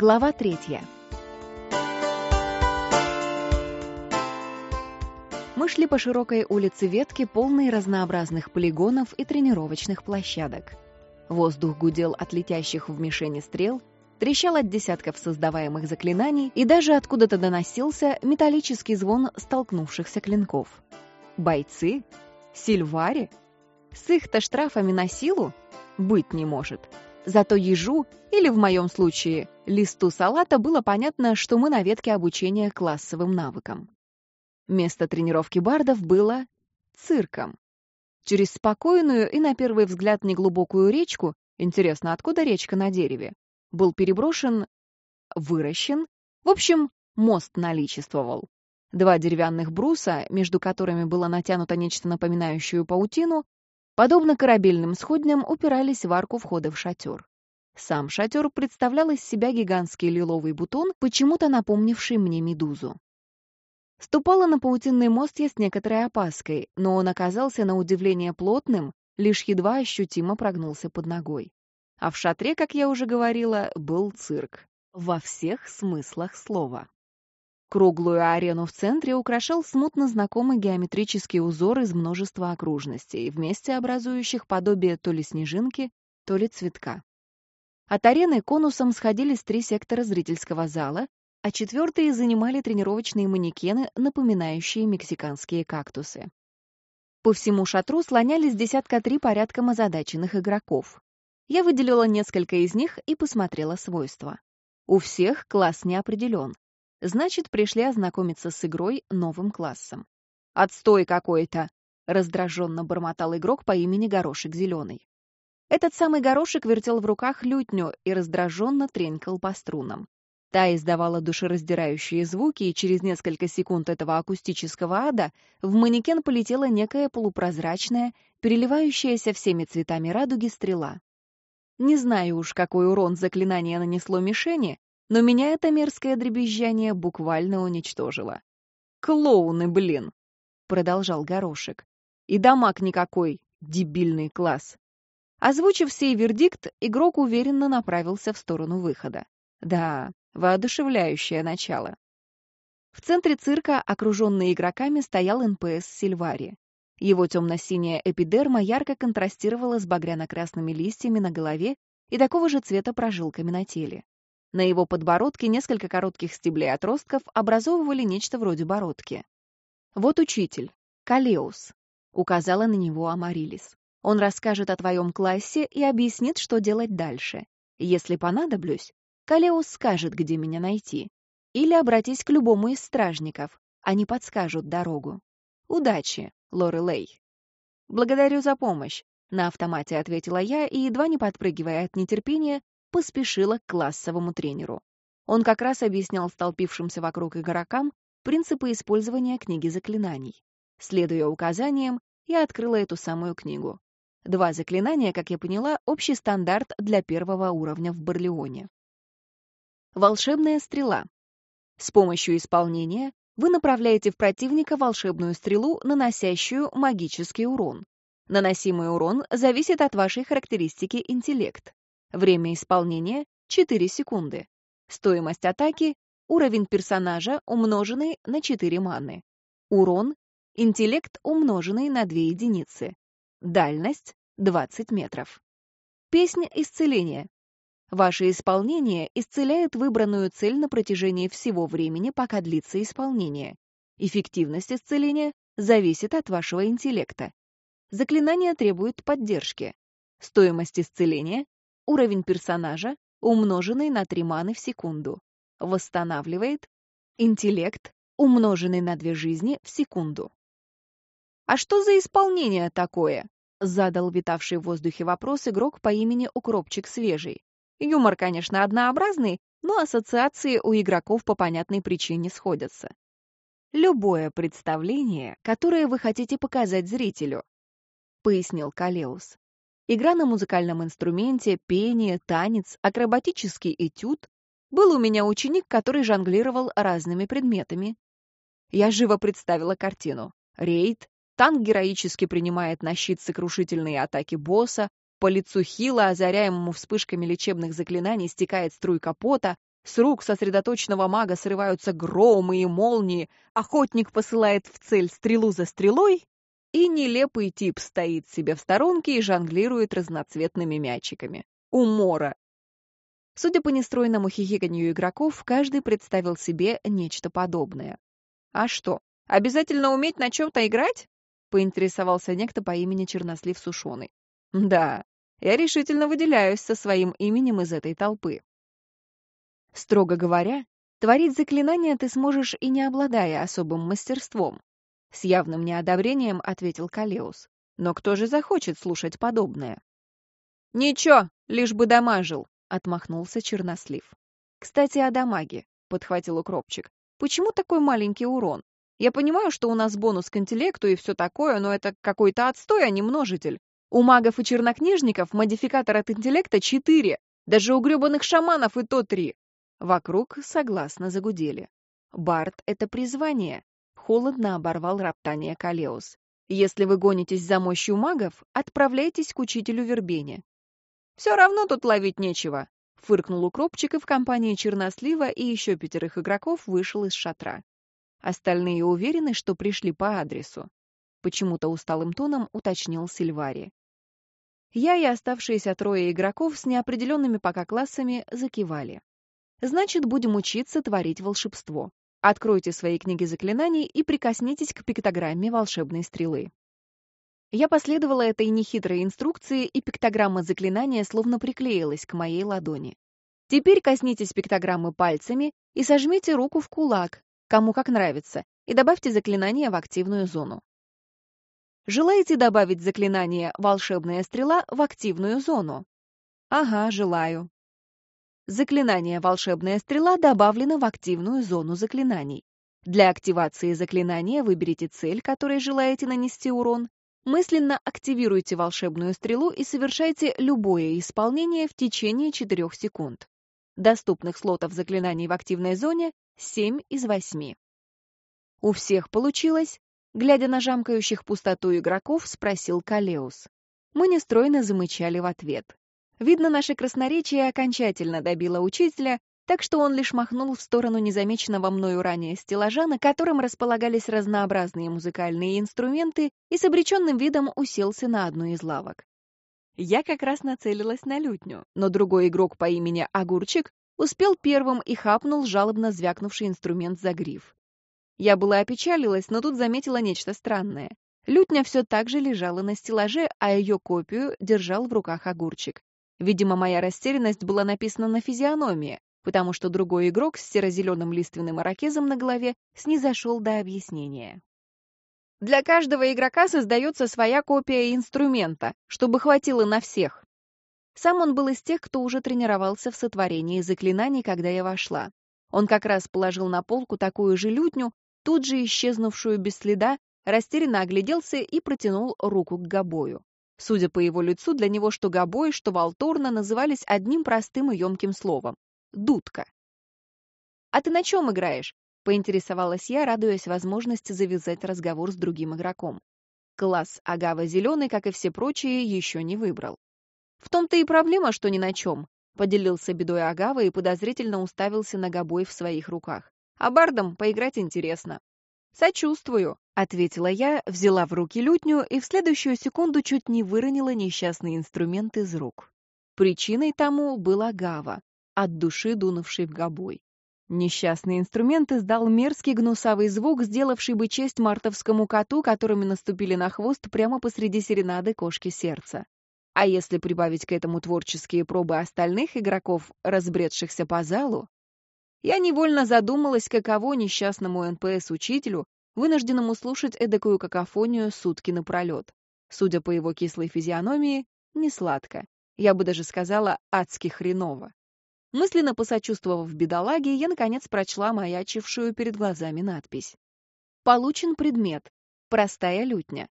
Глава третья. Мы шли по широкой улице Ветки, полной разнообразных полигонов и тренировочных площадок. Воздух гудел от летящих в мишени стрел, трещал от десятков создаваемых заклинаний, и даже откуда-то доносился металлический звон столкнувшихся клинков. Бойцы? Сильвари? С их-то штрафами на силу? Быть не может. Зато ежу, или в моем случае листу салата, было понятно, что мы на ветке обучения классовым навыкам. Место тренировки бардов было цирком. Через спокойную и, на первый взгляд, неглубокую речку, интересно, откуда речка на дереве, был переброшен, выращен, в общем, мост наличествовал. Два деревянных бруса, между которыми было натянуто нечто напоминающее паутину, подобно корабельным сходням, упирались в арку входа в шатер. Сам шатер представлял из себя гигантский лиловый бутон, почему-то напомнивший мне медузу. Ступала на паутинный мост я с некоторой опаской, но он оказался на удивление плотным, лишь едва ощутимо прогнулся под ногой. А в шатре, как я уже говорила, был цирк. Во всех смыслах слова. Круглую арену в центре украшал смутно знакомый геометрический узор из множества окружностей, вместе образующих подобие то ли снежинки, то ли цветка. От арены конусом сходились три сектора зрительского зала, а четвертые занимали тренировочные манекены, напоминающие мексиканские кактусы. По всему шатру слонялись десятка три порядком озадаченных игроков. Я выделила несколько из них и посмотрела свойства. У всех класс не определен, Значит, пришли ознакомиться с игрой новым классом. «Отстой какой-то!» — раздраженно бормотал игрок по имени Горошек Зеленый. Этот самый горошек вертел в руках лютню и раздраженно тренькал по струнам. Та издавала душераздирающие звуки, и через несколько секунд этого акустического ада в манекен полетела некая полупрозрачная, переливающаяся всеми цветами радуги стрела. Не знаю уж, какой урон заклинание нанесло мишени, но меня это мерзкое дребезжание буквально уничтожило. «Клоуны, блин!» — продолжал Горошек. «И дамаг никакой, дебильный класс!» Озвучив сей вердикт, игрок уверенно направился в сторону выхода. Да, воодушевляющее начало. В центре цирка, окруженный игроками, стоял НПС Сильвари. Его темно-синяя эпидерма ярко контрастировала с багряно-красными листьями на голове и такого же цвета прожилками на теле. На его подбородке несколько коротких стеблей отростков образовывали нечто вроде бородки. «Вот учитель, Калеус», — указала на него Амарилис. «Он расскажет о твоем классе и объяснит, что делать дальше. Если понадоблюсь, Калеус скажет, где меня найти. Или обратись к любому из стражников, они подскажут дорогу. Удачи, Лорелей». «Благодарю за помощь», — на автомате ответила я и, едва не подпрыгивая от нетерпения, поспешила к классовому тренеру. Он как раз объяснял столпившимся вокруг игрокам принципы использования книги заклинаний. Следуя указаниям, я открыла эту самую книгу. Два заклинания, как я поняла, общий стандарт для первого уровня в Барлеоне. Волшебная стрела. С помощью исполнения вы направляете в противника волшебную стрелу, наносящую магический урон. Наносимый урон зависит от вашей характеристики интеллект. Время исполнения — 4 секунды. Стоимость атаки — уровень персонажа, умноженный на 4 маны. Урон — интеллект, умноженный на 2 единицы. Дальность — 20 метров. Песня исцеления. Ваше исполнение исцеляет выбранную цель на протяжении всего времени, пока длится исполнение. Эффективность исцеления зависит от вашего интеллекта. Заклинание требует поддержки. Стоимость исцеления Уровень персонажа, умноженный на 3 маны в секунду. Восстанавливает. Интеллект, умноженный на 2 жизни в секунду. «А что за исполнение такое?» — задал витавший в воздухе вопрос игрок по имени Укропчик Свежий. Юмор, конечно, однообразный, но ассоциации у игроков по понятной причине сходятся. «Любое представление, которое вы хотите показать зрителю», — пояснил Калеус. Игра на музыкальном инструменте, пение, танец, акробатический этюд. Был у меня ученик, который жонглировал разными предметами. Я живо представила картину. Рейд, танк героически принимает на щит сокрушительные атаки босса, по лицу Хила, озаряемому вспышками лечебных заклинаний, стекает струйка пота, С рук сосредоточенного мага срываются громы и молнии, охотник посылает в цель стрелу за стрелой, и нелепый тип стоит себе в сторонке и жонглирует разноцветными мячиками. Умора. Судя по нестройному хихиканью игроков, каждый представил себе нечто подобное. «А что, обязательно уметь на чем-то играть?» — поинтересовался некто по имени Чернослив Сушеный. «Да, я решительно выделяюсь со своим именем из этой толпы». Строго говоря, творить заклинания ты сможешь и не обладая особым мастерством. С явным неодобрением ответил Калеус. Но кто же захочет слушать подобное? Ничего, лишь бы дамажил, отмахнулся Чернослив. Кстати, о дамаге, подхватил укропчик. Почему такой маленький урон? Я понимаю, что у нас бонус к интеллекту и все такое, но это какой-то отстой, а не множитель. У магов и чернокнижников модификатор от интеллекта 4, даже у гребаных шаманов и то 3. Вокруг согласно загудели. Барт — это призвание. Холодно оборвал роптание Калеус. Если вы гонитесь за мощью магов, отправляйтесь к учителю Вербене. Все равно тут ловить нечего. Фыркнул укропчик, и в компании Чернослива и еще пятерых игроков вышел из шатра. Остальные уверены, что пришли по адресу. Почему-то усталым тоном уточнил Сильвари. Я и оставшиеся трое игроков с неопределенными пока классами закивали. Значит, будем учиться творить волшебство. Откройте свои книги заклинаний и прикоснитесь к пиктограмме волшебной стрелы. Я последовала этой нехитрой инструкции, и пиктограмма заклинания словно приклеилась к моей ладони. Теперь коснитесь пиктограммы пальцами и сожмите руку в кулак, кому как нравится, и добавьте заклинание в активную зону. Желаете добавить заклинание «Волшебная стрела» в активную зону? Ага, желаю. Заклинание «Волшебная стрела» добавлено в активную зону заклинаний. Для активации заклинания выберите цель, которой желаете нанести урон, мысленно активируйте волшебную стрелу и совершайте любое исполнение в течение 4 секунд. Доступных слотов заклинаний в активной зоне 7 из 8. У всех получилось? Глядя на жамкающих пустоту игроков, спросил Калеус. Мы нестройно замычали в ответ. Видно, наше красноречие окончательно добило учителя, так что он лишь махнул в сторону незамеченного мною ранее стеллажа, на котором располагались разнообразные музыкальные инструменты, и с обреченным видом уселся на одну из лавок. Я как раз нацелилась на лютню, но другой игрок по имени Огурчик успел первым и хапнул жалобно звякнувший инструмент за гриф. Я была опечалилась, но тут заметила нечто странное. Лютня все так же лежала на стеллаже, а ее копию держал в руках огурчик. Видимо, моя растерянность была написана на физиономии, потому что другой игрок с серо-зеленым лиственным ирокезом на голове снизошел до объяснения. Для каждого игрока создается своя копия инструмента, чтобы хватило на всех. Сам он был из тех, кто уже тренировался в сотворении заклинаний, когда я вошла. Он как раз положил на полку такую же лютню, тут же исчезнувшую без следа, растерянно огляделся и протянул руку к гобою. Судя по его лицу, для него что Габой, что Валторна назывались одним простым и емким словом — дудка. «А ты на чем играешь?» — поинтересовалась я, радуясь возможности завязать разговор с другим игроком. Класс Агава Зеленый, как и все прочие, еще не выбрал. «В том-то и проблема, что ни на чем», — поделился бедой Агава и подозрительно уставился на Габой в своих руках. «А бардом поиграть интересно». «Сочувствую», — ответила я, взяла в руки лютню и в следующую секунду чуть не выронила несчастный инструмент из рук. Причиной тому была гава, от души дунувший в гобой. Несчастный инструмент издал мерзкий гнусавый звук, сделавший бы честь мартовскому коту, которыми наступили на хвост прямо посреди серенады кошки сердца. А если прибавить к этому творческие пробы остальных игроков, разбредшихся по залу, я невольно задумалась, каково несчастному НПС-учителю, вынужденному слушать эдакую какофонию сутки напролет. Судя по его кислой физиономии, не сладко. Я бы даже сказала, адски хреново. Мысленно посочувствовав бедолаге, я, наконец, прочла маячившую перед глазами надпись. Получен предмет. Простая лютня.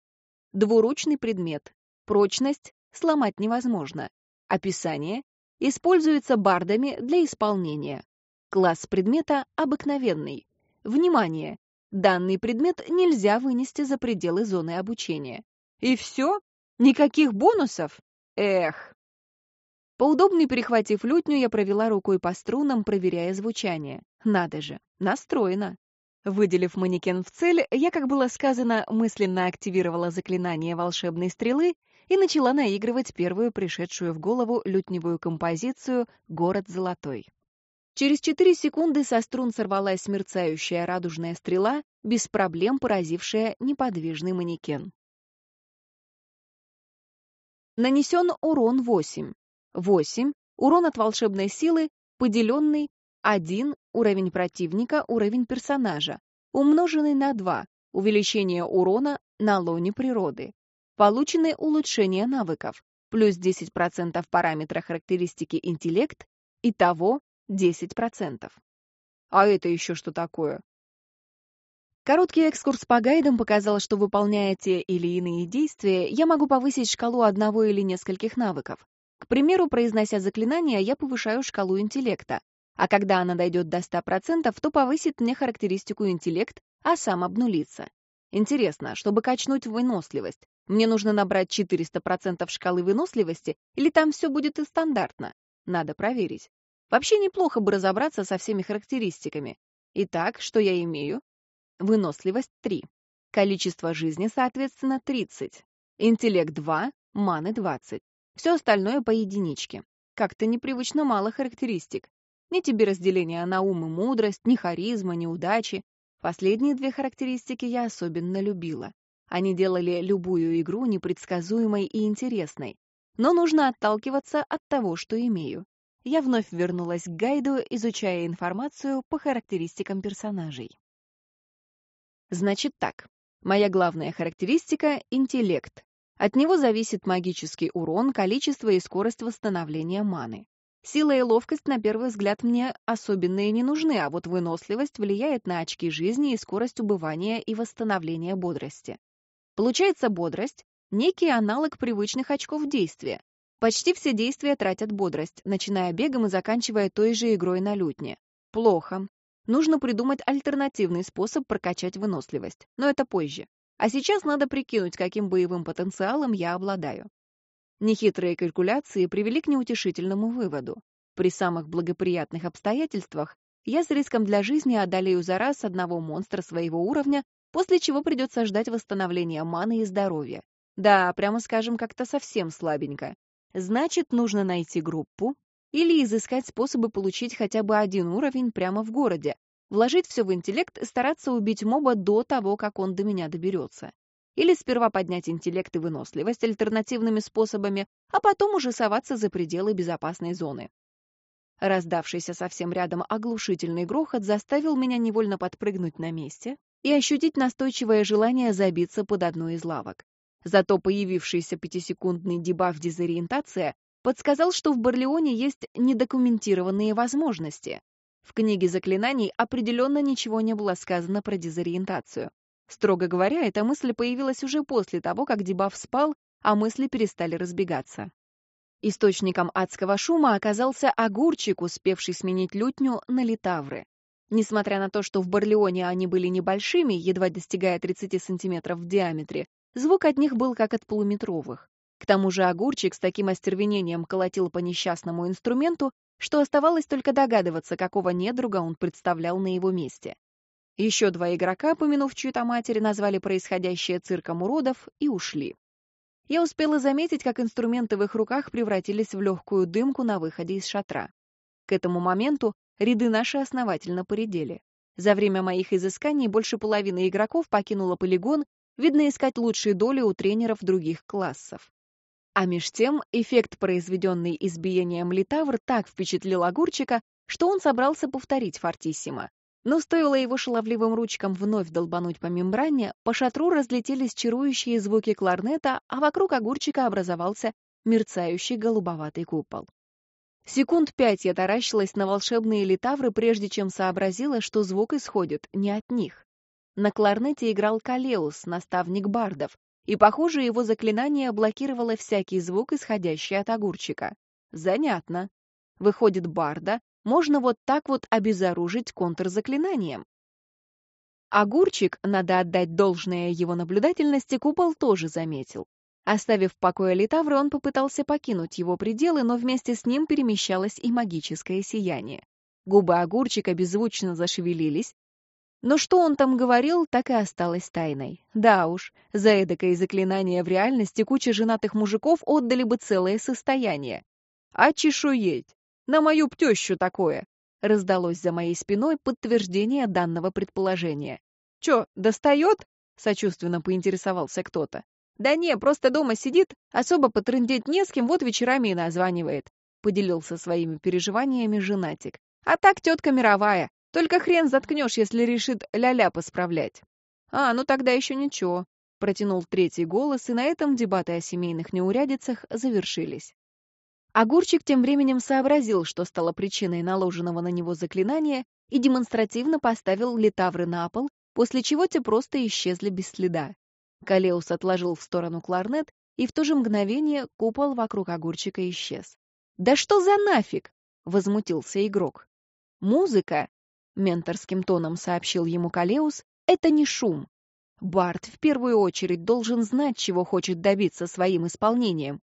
Двуручный предмет. Прочность сломать невозможно. Описание. Используется бардами для исполнения. Класс предмета обыкновенный. Внимание! Данный предмет нельзя вынести за пределы зоны обучения. И все? Никаких бонусов? Эх! Поудобнее перехватив лютню, я провела рукой по струнам, проверяя звучание. Надо же, настроено. Выделив манекен в цель, я, как было сказано, мысленно активировала заклинание волшебной стрелы и начала наигрывать первую пришедшую в голову лютневую композицию «Город золотой». Через четыре секунды со струн сорвалась мерцающая радужная стрела, без проблем поразившая неподвижный манекен. Нанесен урон 8. 8. Урон от волшебной силы, поделенный 1. Уровень противника, уровень персонажа, умноженный на 2. Увеличение урона на лоне природы. Получены улучшения навыков. Плюс 10% параметра характеристики интеллект. Итого 10%. А это еще что такое? Короткий экскурс по гайдам показал, что, выполняя те или иные действия, я могу повысить шкалу одного или нескольких навыков. К примеру, произнося заклинание, я повышаю шкалу интеллекта, а когда она дойдет до 100%, то повысит мне характеристику интеллект, а сам обнулится. Интересно, чтобы качнуть выносливость, мне нужно набрать 400% шкалы выносливости или там все будет и стандартно? Надо проверить. Вообще неплохо бы разобраться со всеми характеристиками. Итак, что я имею? Выносливость 3. Количество жизни, соответственно, 30. Интеллект 2, маны 20. Все остальное по единичке. Как-то непривычно мало характеристик. Ни тебе разделения на ум и мудрость, ни харизма, ни удачи. Последние две характеристики я особенно любила. Они делали любую игру непредсказуемой и интересной. Но нужно отталкиваться от того, что имею. Я вновь вернулась к гайду, изучая информацию по характеристикам персонажей. Значит так. Моя главная характеристика — интеллект. От него зависит магический урон, количество и скорость восстановления маны. Сила и ловкость, на первый взгляд, мне особенные не нужны, а вот выносливость влияет на очки жизни и скорость убывания и восстановления бодрости. Получается бодрость — некий аналог привычных очков действия. Почти все действия тратят бодрость, начиная бегом и заканчивая той же игрой на лютне. Плохо. Нужно придумать альтернативный способ прокачать выносливость, но это позже. А сейчас надо прикинуть, каким боевым потенциалом я обладаю. Нехитрые калькуляции привели к неутешительному выводу. При самых благоприятных обстоятельствах я с риском для жизни одолею за раз одного монстра своего уровня, после чего придется ждать восстановления маны и здоровья. Да, прямо скажем, как-то совсем слабенько. Значит, нужно найти группу, или изыскать способы получить хотя бы один уровень прямо в городе, вложить все в интеллект и стараться убить моба до того, как он до меня доберется. Или сперва поднять интеллект и выносливость альтернативными способами, а потом уже соваться за пределы безопасной зоны. Раздавшийся совсем рядом оглушительный грохот заставил меня невольно подпрыгнуть на месте и ощутить настойчивое желание забиться под одну из лавок. Зато появившийся пятисекундный дебаф дезориентация подсказал, что в Барлеоне есть недокументированные возможности. В книге заклинаний определенно ничего не было сказано про дезориентацию. Строго говоря, эта мысль появилась уже после того, как дебаф спал, а мысли перестали разбегаться. Источником адского шума оказался огурчик, успевший сменить лютню на литавры. Несмотря на то, что в Барлеоне они были небольшими, едва достигая 30 сантиметров в диаметре, звук от них был как от полуметровых. К тому же огурчик с таким остервенением колотил по несчастному инструменту, что оставалось только догадываться, какого недруга он представлял на его месте. Еще два игрока, помянув чью-то матери, назвали происходящее цирком уродов и ушли. Я успела заметить, как инструменты в их руках превратились в легкую дымку на выходе из шатра. К этому моменту ряды наши основательно поредели. За время моих изысканий больше половины игроков покинула полигон, видно искать лучшие доли у тренеров других классов. А меж тем эффект, произведенный избиением Литавр, так впечатлил огурчика, что он собрался повторить фортиссимо. Но стоило его шаловливым ручкам вновь долбануть по мембране, по шатру разлетелись чарующие звуки кларнета, а вокруг огурчика образовался мерцающий голубоватый купол. Секунд пять я таращилась на волшебные литавры, прежде чем сообразила, что звук исходит не от них. На кларнете играл Калеус, наставник бардов, и, похоже, его заклинание блокировало всякий звук, исходящий от огурчика. Занятно. Выходит, Барда можно вот так вот обезоружить контрзаклинанием. Огурчик, надо отдать должное его наблюдательности, купол тоже заметил. Оставив в покое Литавра, он попытался покинуть его пределы, но вместе с ним перемещалось и магическое сияние. Губы огурчика беззвучно зашевелились, но что он там говорил, так и осталось тайной. Да уж, за эдакое заклинание в реальности куча женатых мужиков отдали бы целое состояние. А чешуеть! На мою птещу такое! Раздалось за моей спиной подтверждение данного предположения. Чё, достает? Сочувственно поинтересовался кто-то. «Да не, просто дома сидит, особо потрындеть не с кем, вот вечерами и названивает», — поделился своими переживаниями женатик. «А так тетка мировая, только хрен заткнешь, если решит ля-ля посправлять». «А, ну тогда еще ничего», — протянул третий голос, и на этом дебаты о семейных неурядицах завершились. Огурчик тем временем сообразил, что стало причиной наложенного на него заклинания, и демонстративно поставил литавры на пол, после чего те просто исчезли без следа. Калеус отложил в сторону кларнет, и в то же мгновение купол вокруг огурчика исчез. «Да что за нафиг?» — возмутился игрок. «Музыка», — менторским тоном сообщил ему Калеус, — «это не шум. Барт в первую очередь должен знать, чего хочет добиться своим исполнением.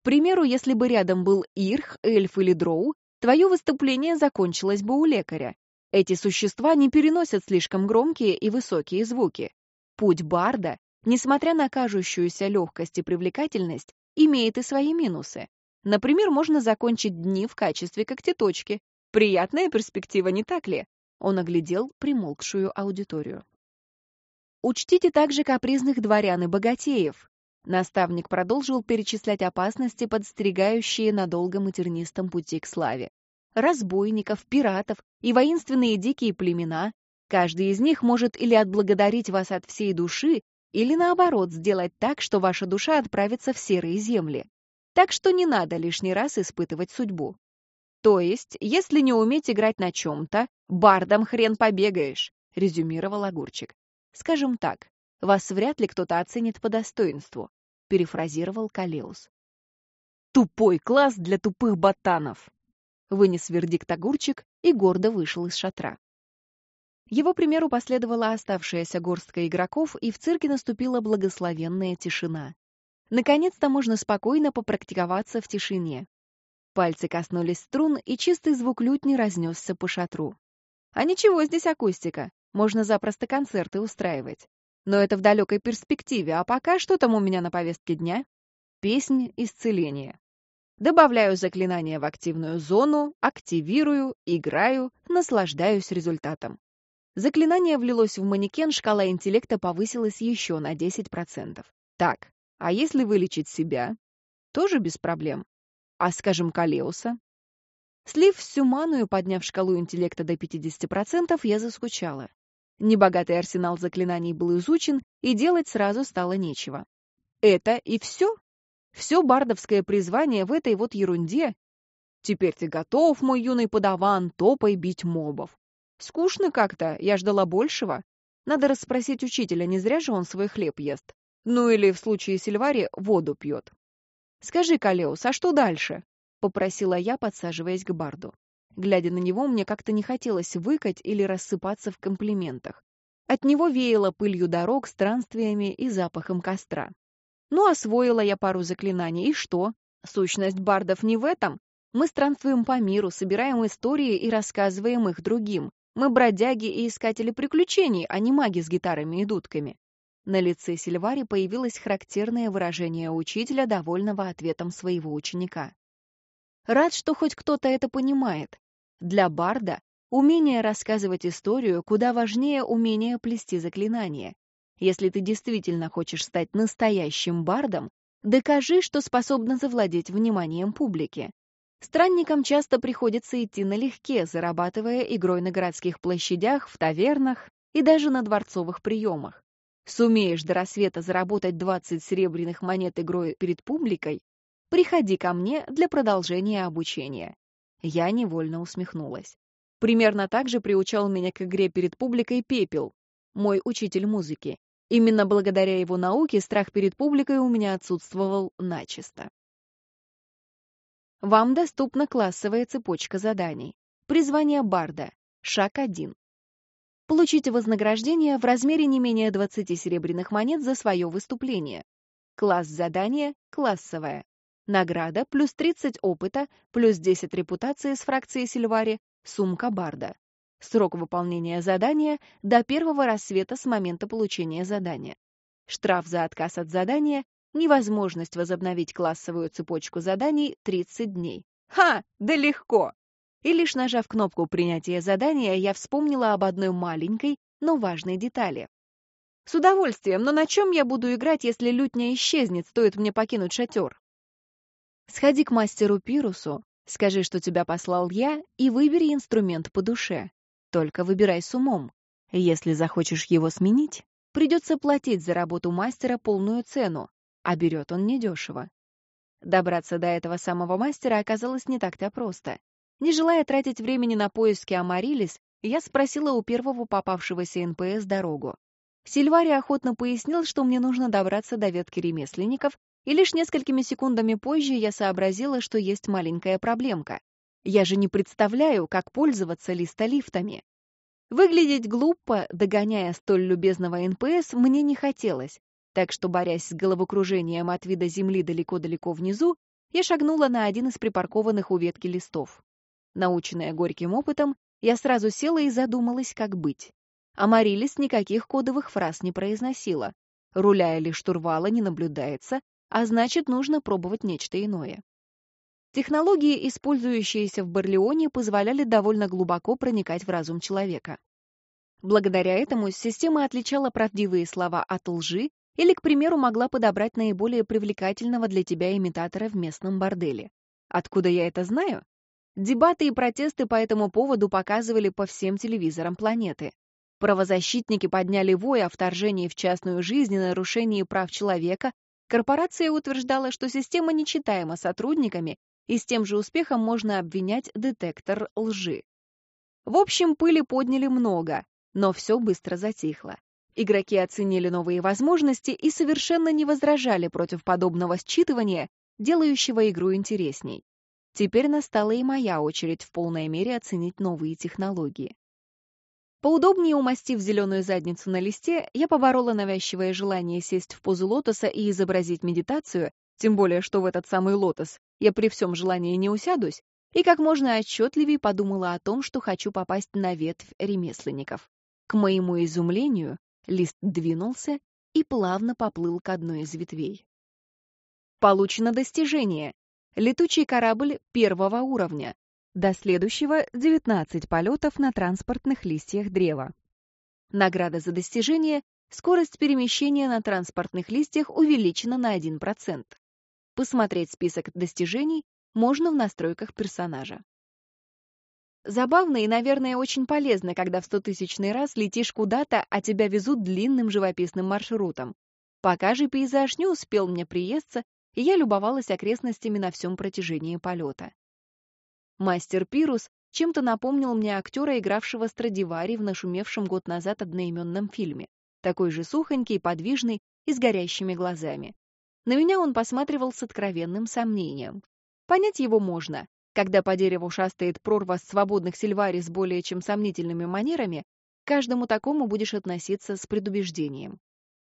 К примеру, если бы рядом был Ирх, эльф или дроу, твое выступление закончилось бы у лекаря. Эти существа не переносят слишком громкие и высокие звуки. Путь Барда несмотря на кажущуюся легкость и привлекательность, имеет и свои минусы. Например, можно закончить дни в качестве когтеточки. Приятная перспектива, не так ли? Он оглядел примолкшую аудиторию. Учтите также капризных дворян и богатеев. Наставник продолжил перечислять опасности, подстерегающие на долгом и тернистом пути к славе. Разбойников, пиратов и воинственные дикие племена. Каждый из них может или отблагодарить вас от всей души, или наоборот, сделать так, что ваша душа отправится в серые земли. Так что не надо лишний раз испытывать судьбу. То есть, если не уметь играть на чем-то, бардом хрен побегаешь, резюмировал Огурчик. Скажем так, вас вряд ли кто-то оценит по достоинству, перефразировал Калеус. Тупой класс для тупых ботанов, вынес вердикт Огурчик и гордо вышел из шатра. Его примеру последовала оставшаяся горстка игроков, и в цирке наступила благословенная тишина. Наконец-то можно спокойно попрактиковаться в тишине. Пальцы коснулись струн, и чистый звук лютни разнесся по шатру. А ничего здесь акустика, можно запросто концерты устраивать. Но это в далекой перспективе, а пока что там у меня на повестке дня? Песнь исцеления. Добавляю заклинание в активную зону, активирую, играю, наслаждаюсь результатом. Заклинание влилось в манекен, шкала интеллекта повысилась еще на 10%. Так, а если вылечить себя? Тоже без проблем. А, скажем, Калеуса? Слив всю ману и подняв шкалу интеллекта до 50%, я заскучала. Небогатый арсенал заклинаний был изучен, и делать сразу стало нечего. Это и все? Все бардовское призвание в этой вот ерунде? Теперь ты готов, мой юный подаван, топай бить мобов. Скучно как-то, я ждала большего. Надо расспросить учителя, не зря же он свой хлеб ест. Ну или в случае Сильвари воду пьет. «Скажи, Калеус, а что дальше?» — попросила я, подсаживаясь к Барду. Глядя на него, мне как-то не хотелось выкать или рассыпаться в комплиментах. От него веяло пылью дорог, странствиями и запахом костра. Ну, освоила я пару заклинаний, и что? Сущность бардов не в этом. Мы странствуем по миру, собираем истории и рассказываем их другим. Мы бродяги и искатели приключений, а не маги с гитарами и дудками». На лице Сильвари появилось характерное выражение учителя, довольного ответом своего ученика. Рад, что хоть кто-то это понимает. Для барда умение рассказывать историю куда важнее умения плести заклинания. Если ты действительно хочешь стать настоящим бардом, докажи, что способна завладеть вниманием публики. Странникам часто приходится идти налегке, зарабатывая игрой на городских площадях, в тавернах и даже на дворцовых приемах. Сумеешь до рассвета заработать 20 серебряных монет игрой перед публикой, приходи ко мне для продолжения обучения. Я невольно усмехнулась. Примерно так же приучал меня к игре перед публикой Пепел, мой учитель музыки. Именно благодаря его науке страх перед публикой у меня отсутствовал начисто. Вам доступна классовая цепочка заданий. Призвание Барда. Шаг 1. Получите вознаграждение в размере не менее 20 серебряных монет за свое выступление. Класс задания – классовое. Награда – плюс 30 опыта, плюс 10 репутации с фракцией Сильвари, сумка Барда. Срок выполнения задания – до первого рассвета с момента получения задания. Штраф за отказ от задания – невозможность возобновить классовую цепочку заданий 30 дней. Ха, да легко! И лишь нажав кнопку принятия задания, я вспомнила об одной маленькой, но важной детали. С удовольствием, но на чем я буду играть, если лютня исчезнет, стоит мне покинуть шатер? Сходи к мастеру Пирусу, скажи, что тебя послал я, и выбери инструмент по душе. Только выбирай с умом. Если захочешь его сменить, придется платить за работу мастера полную цену, а берет он недешево. Добраться до этого самого мастера оказалось не так-то просто. Не желая тратить времени на поиски Амарилис, я спросила у первого попавшегося НПС дорогу. Сильвари охотно пояснил, что мне нужно добраться до ветки ремесленников, и лишь несколькими секундами позже я сообразила, что есть маленькая проблемка. Я же не представляю, как пользоваться листолифтами. Выглядеть глупо, догоняя столь любезного НПС, мне не хотелось, так что, борясь с головокружением от вида земли далеко-далеко внизу, я шагнула на один из припаркованных у ветки листов. Наученная горьким опытом, я сразу села и задумалась, как быть. А Марилис никаких кодовых фраз не произносила. Руля или штурвала не наблюдается, а значит, нужно пробовать нечто иное. Технологии, использующиеся в Барлеоне, позволяли довольно глубоко проникать в разум человека. Благодаря этому система отличала правдивые слова от лжи или, к примеру, могла подобрать наиболее привлекательного для тебя имитатора в местном борделе. Откуда я это знаю? Дебаты и протесты по этому поводу показывали по всем телевизорам планеты. Правозащитники подняли вой о вторжении в частную жизнь и нарушении прав человека. Корпорация утверждала, что система нечитаема сотрудниками, и с тем же успехом можно обвинять детектор лжи. В общем, пыли подняли много, но все быстро затихло. Игроки оценили новые возможности и совершенно не возражали против подобного считывания, делающего игру интересней. Теперь настала и моя очередь в полной мере оценить новые технологии. Поудобнее умастив зеленую задницу на листе, я поборола навязчивое желание сесть в позу лотоса и изобразить медитацию, тем более, что в этот самый лотос я при всем желании не усядусь, и как можно отчетливее подумала о том, что хочу попасть на ветвь ремесленников. К моему изумлению, лист двинулся и плавно поплыл к одной из ветвей. Получено достижение. Летучий корабль первого уровня. До следующего 19 полетов на транспортных листьях древа. Награда за достижение — скорость перемещения на транспортных листьях увеличена на 1%. Посмотреть список достижений можно в настройках персонажа. Забавно и, наверное, очень полезно, когда в стотысячный раз летишь куда-то, а тебя везут длинным живописным маршрутом. Пока же пейзаж не успел мне приесться, и я любовалась окрестностями на всем протяжении полета. Мастер Пирус чем-то напомнил мне актера, игравшего Страдивари в нашумевшем год назад одноименном фильме. Такой же сухонький, подвижный и с горящими глазами. На меня он посматривал с откровенным сомнением. Понять его можно. Когда по дереву шастает прорва свободных сильвари с более чем сомнительными манерами, к каждому такому будешь относиться с предубеждением.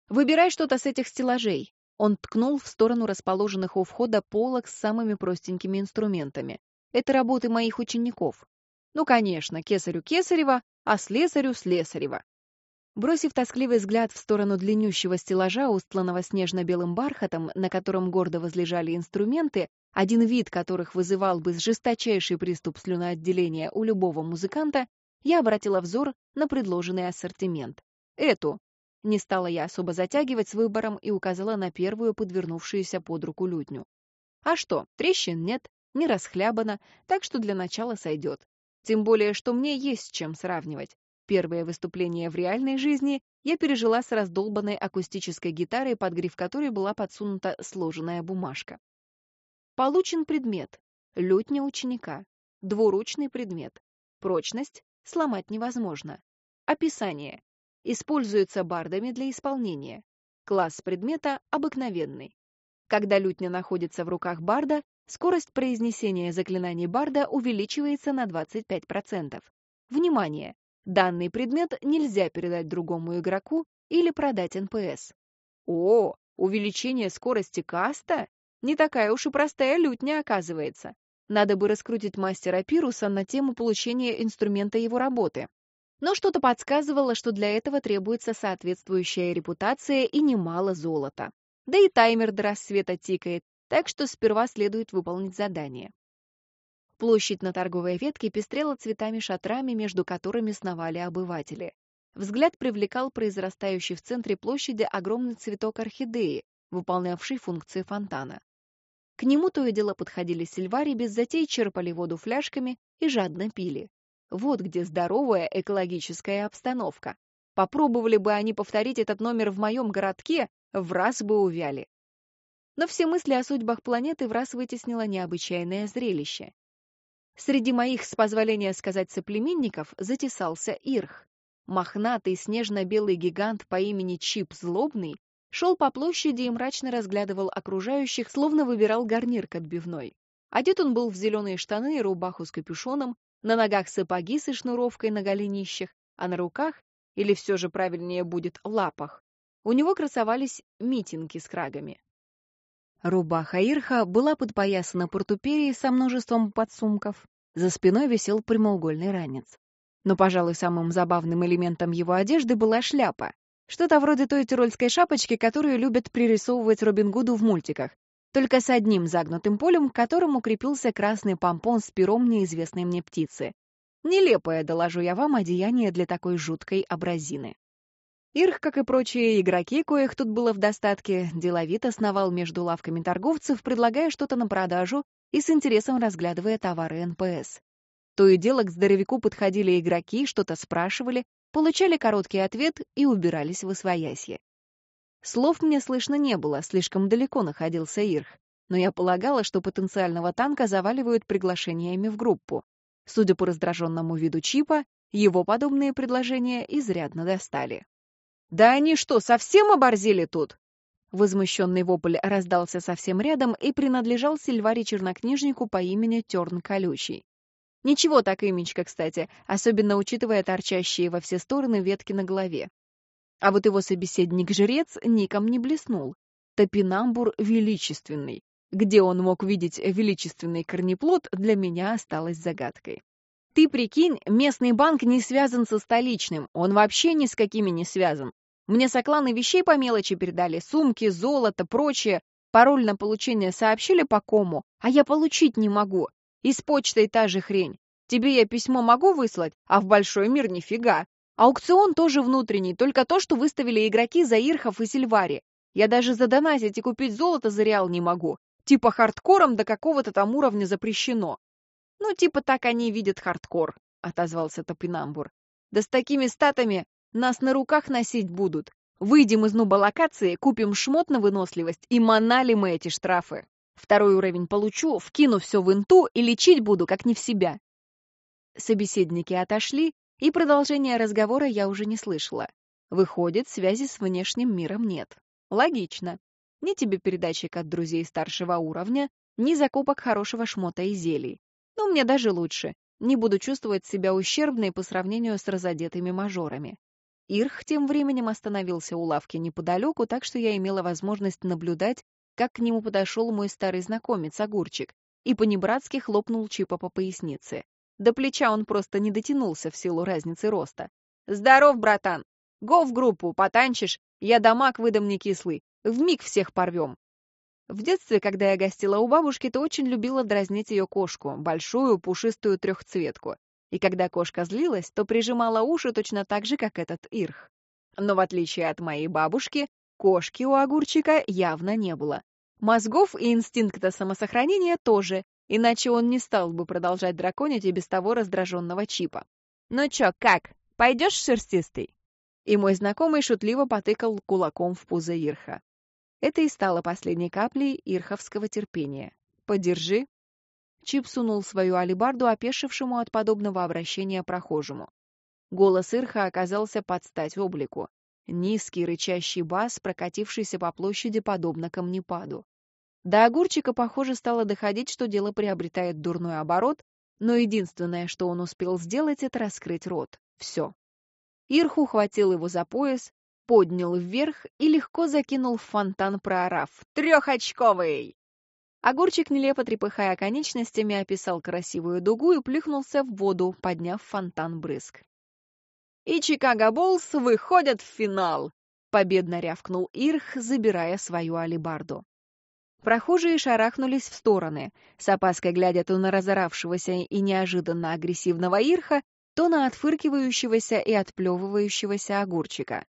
«Выбирай что-то с этих стеллажей», он ткнул в сторону расположенных у входа полок с самыми простенькими инструментами. Это работы моих учеников. Ну, конечно, кесарю Кесарева, а слесарю Слесарева. Бросив тоскливый взгляд в сторону длиннющего стеллажа, устланного снежно-белым бархатом, на котором гордо возлежали инструменты, один вид которых вызывал бы жесточайший приступ слюноотделения у любого музыканта, я обратила взор на предложенный ассортимент. Эту. Не стала я особо затягивать с выбором и указала на первую подвернувшуюся под руку лютню. А что, трещин нет, не расхлябано, так что для начала сойдет. Тем более, что мне есть чем сравнивать. Первое выступление в реальной жизни я пережила с раздолбанной акустической гитарой, под гриф которой была подсунута сложенная бумажка. Получен предмет. Лютня ученика. Двуручный предмет. Прочность. Сломать невозможно. Описание. Используется бардами для исполнения. Класс предмета обыкновенный. Когда лютня находится в руках барда, Скорость произнесения заклинаний Барда увеличивается на 25%. Внимание! Данный предмет нельзя передать другому игроку или продать НПС. О, Увеличение скорости каста? Не такая уж и простая лютня, оказывается. Надо бы раскрутить мастера Пируса на тему получения инструмента его работы. Но что-то подсказывало, что для этого требуется соответствующая репутация и немало золота. Да и таймер до рассвета тикает, так что сперва следует выполнить задание. Площадь на торговой ветке пестрела цветами-шатрами, между которыми сновали обыватели. Взгляд привлекал произрастающий в центре площади огромный цветок орхидеи, выполнявший функции фонтана. К нему то и дело подходили сильвари, без затей черпали воду фляжками и жадно пили. Вот где здоровая экологическая обстановка. Попробовали бы они повторить этот номер в моем городке, в раз бы увяли. Но все мысли о судьбах планеты в раз вытеснило необычайное зрелище. Среди моих, с позволения сказать, соплеменников затесался Ирх. Мохнатый снежно-белый гигант по имени Чип Злобный шел по площади и мрачно разглядывал окружающих, словно выбирал гарнир к отбивной. Одет он был в зеленые штаны и рубаху с капюшоном, на ногах сапоги со шнуровкой на голенищах, а на руках, или все же правильнее будет, лапах, у него красовались митинги с крагами. Рубаха Ирха была подпоясана портуперией со множеством подсумков. За спиной висел прямоугольный ранец. Но, пожалуй, самым забавным элементом его одежды была шляпа. Что-то вроде той тирольской шапочки, которую любят пририсовывать Робин Гуду в мультиках, только с одним загнутым полем, к которому крепился красный помпон с пером неизвестной мне птицы. Нелепое, доложу я вам, одеяние для такой жуткой абразины. Ирх, как и прочие игроки, коих тут было в достатке, деловито сновал между лавками торговцев, предлагая что-то на продажу и с интересом разглядывая товары НПС. То и дело к здоровяку подходили игроки, что-то спрашивали, получали короткий ответ и убирались в освоясье. Слов мне слышно не было, слишком далеко находился Ирх, но я полагала, что потенциального танка заваливают приглашениями в группу. Судя по раздраженному виду чипа, его подобные предложения изрядно достали. «Да они что, совсем оборзели тут?» Возмущенный вопль раздался совсем рядом и принадлежал Сильваре-чернокнижнику по имени Терн Колючий. Ничего так имечко, кстати, особенно учитывая торчащие во все стороны ветки на голове. А вот его собеседник-жрец ником не блеснул. Топинамбур величественный. Где он мог видеть величественный корнеплод, для меня осталось загадкой. Ты прикинь, местный банк не связан со столичным, он вообще ни с какими не связан. Мне сокланы вещей по мелочи передали, сумки, золото, прочее. Пароль на получение сообщили по кому, а я получить не могу. И с почтой та же хрень. Тебе я письмо могу выслать, а в большой мир нифига. Аукцион тоже внутренний, только то, что выставили игроки за Ирхов и Сильвари. Я даже задонатить и купить золото за реал не могу. Типа хардкором до какого-то там уровня запрещено. Ну, типа так они видят хардкор, отозвался Топинамбур. Да с такими статами нас на руках носить будут. Выйдем из нуба-локации, купим шмот на выносливость и манали мы эти штрафы. Второй уровень получу, вкину все в инту и лечить буду, как не в себя. Собеседники отошли, и продолжения разговора я уже не слышала. Выходит, связи с внешним миром нет. Логично. Ни тебе передатчик от друзей старшего уровня, ни закупок хорошего шмота и зелий. Но мне даже лучше. Не буду чувствовать себя ущербной по сравнению с разодетыми мажорами. Ирх тем временем остановился у лавки неподалеку, так что я имела возможность наблюдать, как к нему подошел мой старый знакомец, Огурчик, и по-небратски хлопнул Чипа по пояснице. До плеча он просто не дотянулся в силу разницы роста. «Здоров, братан! Го в группу, потанчишь, я дамаг выдам не кислый, вмиг всех порвем!» В детстве, когда я гостила у бабушки, то очень любила дразнить ее кошку, большую пушистую трехцветку. И когда кошка злилась, то прижимала уши точно так же, как этот ирх. Но в отличие от моей бабушки, Кошки у огурчика явно не было. Мозгов и инстинкта самосохранения тоже, иначе он не стал бы продолжать драконить и без того раздраженного чипа. «Ну чё, как? Пойдешь, шерстистый?» И мой знакомый шутливо потыкал кулаком в пузо Ирха. Это и стало последней каплей ирховского терпения. «Подержи». Чип сунул свою алибарду опешившему от подобного обращения прохожему. Голос Ирха оказался под стать облику. Низкий рычащий бас, прокатившийся по площади подобно камнепаду. До огурчика, похоже, стало доходить, что дело приобретает дурной оборот, но единственное, что он успел сделать, это раскрыть рот. Все. Ирху хватил его за пояс, поднял вверх и легко закинул в фонтан, проорав «Трехочковый!». Огурчик, нелепо трепыхая конечностями, описал красивую дугу и плюхнулся в воду, подняв фонтан брызг. «И Чикаго Буллс выходят в финал!» — победно рявкнул Ирх, забирая свою алибарду. Прохожие шарахнулись в стороны, с опаской глядя то на разоравшегося и неожиданно агрессивного Ирха, то на отфыркивающегося и отплевывающегося огурчика.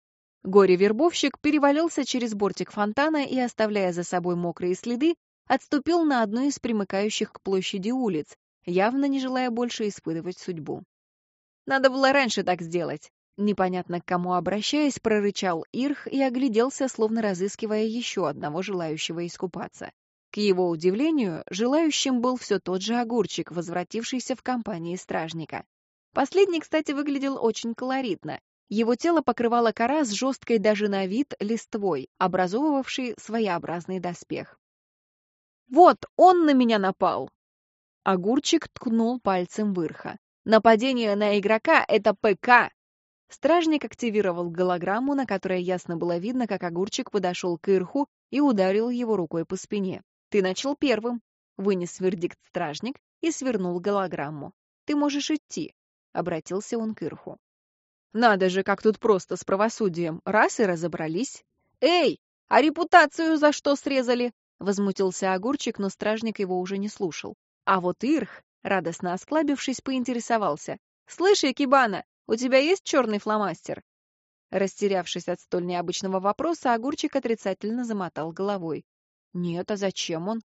Горе-вербовщик перевалился через бортик фонтана и, оставляя за собой мокрые следы, отступил на одну из примыкающих к площади улиц, явно не желая больше испытывать судьбу. «Надо было раньше так сделать», непонятно к кому обращаясь, прорычал Ирх и огляделся, словно разыскивая еще одного желающего искупаться. К его удивлению, желающим был все тот же огурчик, возвратившийся в компании стражника. Последний, кстати, выглядел очень колоритно. Его тело покрывала кора с жесткой даже на вид листвой, образовывавшей своеобразный доспех. Вот, он на меня напал!» Огурчик ткнул пальцем в Ирха. «Нападение на игрока — это ПК!» Стражник активировал голограмму, на которой ясно было видно, как огурчик подошел к Ирху и ударил его рукой по спине. «Ты начал первым», — вынес вердикт стражник и свернул голограмму. «Ты можешь идти», — обратился он к Ирху. «Надо же, как тут просто с правосудием. Раз и разобрались. Эй, а репутацию за что срезали?» Возмутился огурчик, но стражник его уже не слушал. А вот Ирх, радостно осклабившись, поинтересовался. «Слышь, Якибана, у тебя есть черный фломастер?» Растерявшись от столь необычного вопроса, огурчик отрицательно замотал головой. «Нет, а зачем он?»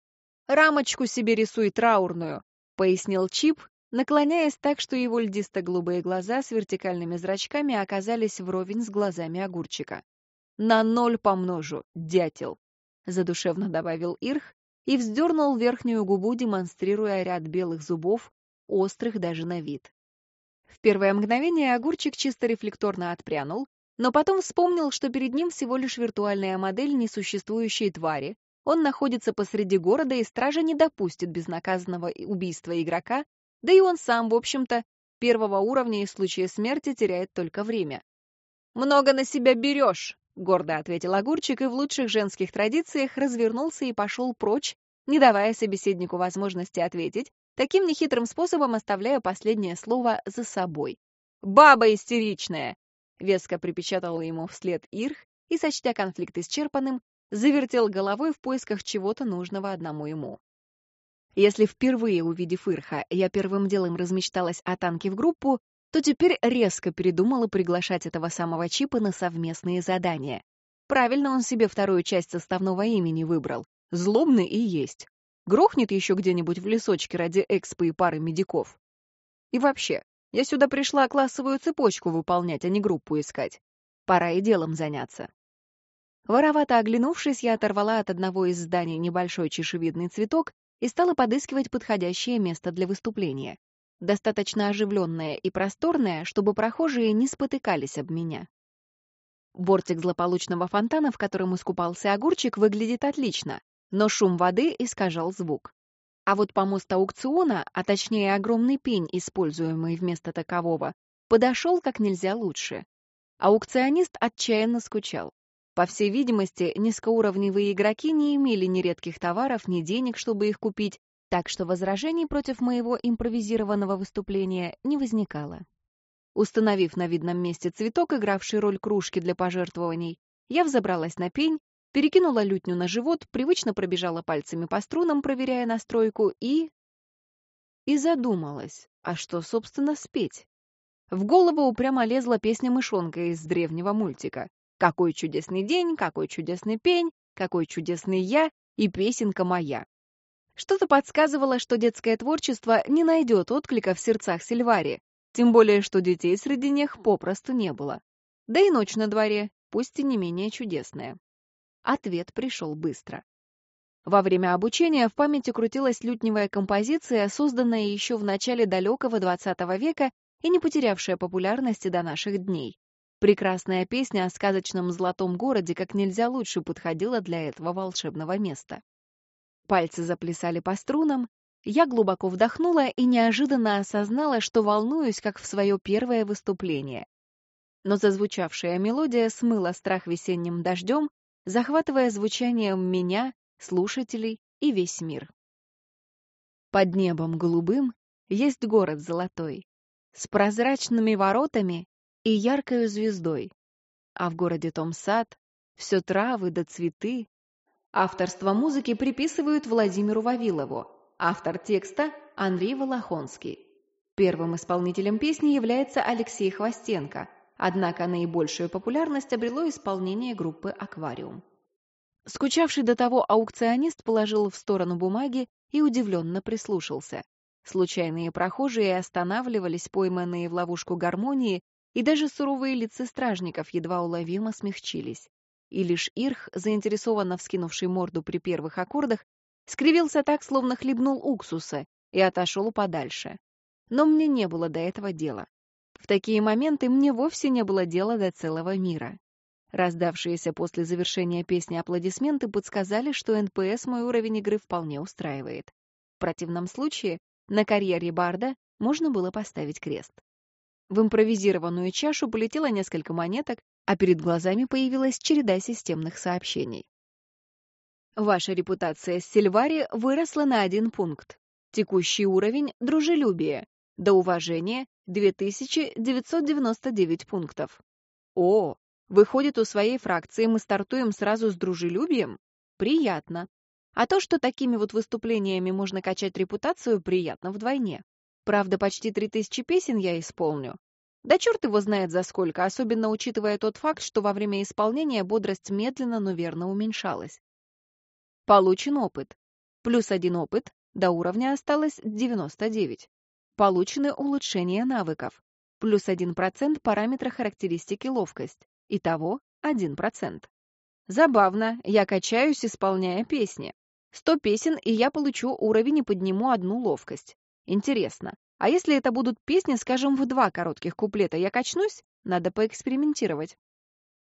«Рамочку себе рисуй траурную», — пояснил Чип, наклоняясь так, что его льдисто-голубые глаза с вертикальными зрачками оказались вровень с глазами огурчика. «На ноль помножу, дятел!» — задушевно добавил Ирх и вздернул верхнюю губу, демонстрируя ряд белых зубов, острых даже на вид. В первое мгновение огурчик чисто рефлекторно отпрянул, но потом вспомнил, что перед ним всего лишь виртуальная модель несуществующей твари, он находится посреди города, и стража не допустит безнаказанного убийства игрока, да и он сам, в общем-то, первого уровня и в случае смерти теряет только время. «Много на себя берешь!» — гордо ответил огурчик и в лучших женских традициях развернулся и пошел прочь, не давая собеседнику возможности ответить, таким нехитрым способом оставляя последнее слово за собой. «Баба истеричная!» — веско припечатал ему вслед Ирх и, сочтя конфликт исчерпанным, завертел головой в поисках чего-то нужного одному ему. Если впервые увидев Ирха, я первым делом размечталась о танке в группу, то теперь резко передумала приглашать этого самого Чипа на совместные задания. Правильно он себе вторую часть составного имени выбрал. Злобный и есть. Грохнет еще где-нибудь в лесочке ради экспо и пары медиков. И вообще, я сюда пришла классовую цепочку выполнять, а не группу искать. Пора и делом заняться. Воровато оглянувшись, я оторвала от одного из зданий небольшой чешевидный цветок и стала подыскивать подходящее место для выступления достаточно оживленная и просторная, чтобы прохожие не спотыкались об меня. Бортик злополучного фонтана, в котором искупался огурчик, выглядит отлично, но шум воды искажал звук. А вот помост аукциона, а точнее огромный пень, используемый вместо такового, подошел как нельзя лучше. Аукционист отчаянно скучал. По всей видимости, низкоуровневые игроки не имели ни редких товаров, ни денег, чтобы их купить, так что возражений против моего импровизированного выступления не возникало. Установив на видном месте цветок, игравший роль кружки для пожертвований, я взобралась на пень, перекинула лютню на живот, привычно пробежала пальцами по струнам, проверяя настройку, и... И задумалась, а что, собственно, спеть? В голову упрямо лезла песня мышонка из древнего мультика. «Какой чудесный день, какой чудесный пень, какой чудесный я и песенка моя». Что-то подсказывало, что детское творчество не найдет отклика в сердцах Сильвари, тем более, что детей среди них попросту не было. Да и ночь на дворе, пусть и не менее чудесная. Ответ пришел быстро. Во время обучения в памяти крутилась лютневая композиция, созданная еще в начале далекого XX века и не потерявшая популярности до наших дней. Прекрасная песня о сказочном золотом городе как нельзя лучше подходила для этого волшебного места. Пальцы заплясали по струнам. Я глубоко вдохнула и неожиданно осознала, что волнуюсь, как в свое первое выступление. но зазвучавшая мелодия смыла страх весенним дождем, захватывая звучанием меня, слушателей и весь мир. Под небом голубым есть город золотой, с прозрачными воротами и яркою звездой. А в городе том сад, все травы да цветы. Авторство музыки приписывают Владимиру Вавилову, автор текста — Андрей Волохонский. Первым исполнителем песни является Алексей Хвостенко, однако наибольшую популярность обрело исполнение группы «Аквариум». Скучавший до того аукционист положил в сторону бумаги и удивленно прислушался. Случайные прохожие останавливались, пойманные в ловушку гармонии, и даже суровые лица стражников едва уловимо смягчились. И лишь Ирх, заинтересованно вскинувший морду при первых аккордах, скривился так, словно хлебнул уксуса, и отошел подальше. Но мне не было до этого дела. В такие моменты мне вовсе не было дела до целого мира. Раздавшиеся после завершения песни аплодисменты подсказали, что НПС мой уровень игры вполне устраивает. В противном случае на карьере Барда можно было поставить крест. В импровизированную чашу полетело несколько монеток, а перед глазами появилась череда системных сообщений. Ваша репутация с Сильвари выросла на один пункт. Текущий уровень — дружелюбие. До уважения — 2999 пунктов. О, выходит, у своей фракции мы стартуем сразу с дружелюбием? Приятно. А то, что такими вот выступлениями можно качать репутацию, приятно вдвойне. Правда, почти 3000 песен я исполню. Да черт его знает за сколько, особенно учитывая тот факт, что во время исполнения бодрость медленно, но верно уменьшалась. Получен опыт. Плюс один опыт до уровня осталось 99. Получены улучшения навыков. Плюс 1% параметра характеристики ловкость. Итого 1%. Забавно, я качаюсь, исполняя песни. 100 песен, и я получу уровень и подниму одну ловкость. Интересно, а если это будут песни, скажем, в два коротких куплета, я качнусь? Надо поэкспериментировать.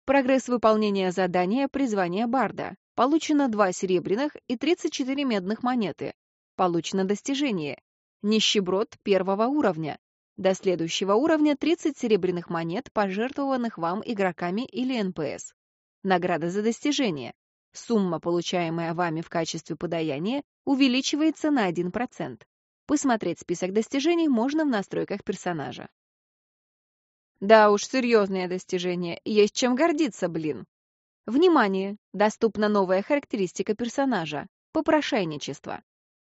Прогресс выполнения задания «Призвание Барда». Получено 2 серебряных и 34 медных монеты. Получено достижение. Нищеброд первого уровня. До следующего уровня 30 серебряных монет, пожертвованных вам игроками или НПС. Награда за достижение. Сумма, получаемая вами в качестве подаяния, увеличивается на 1%. Посмотреть список достижений можно в настройках персонажа. Да уж, серьезное достижение. Есть чем гордиться, блин. Внимание! Доступна новая характеристика персонажа — попрошайничество.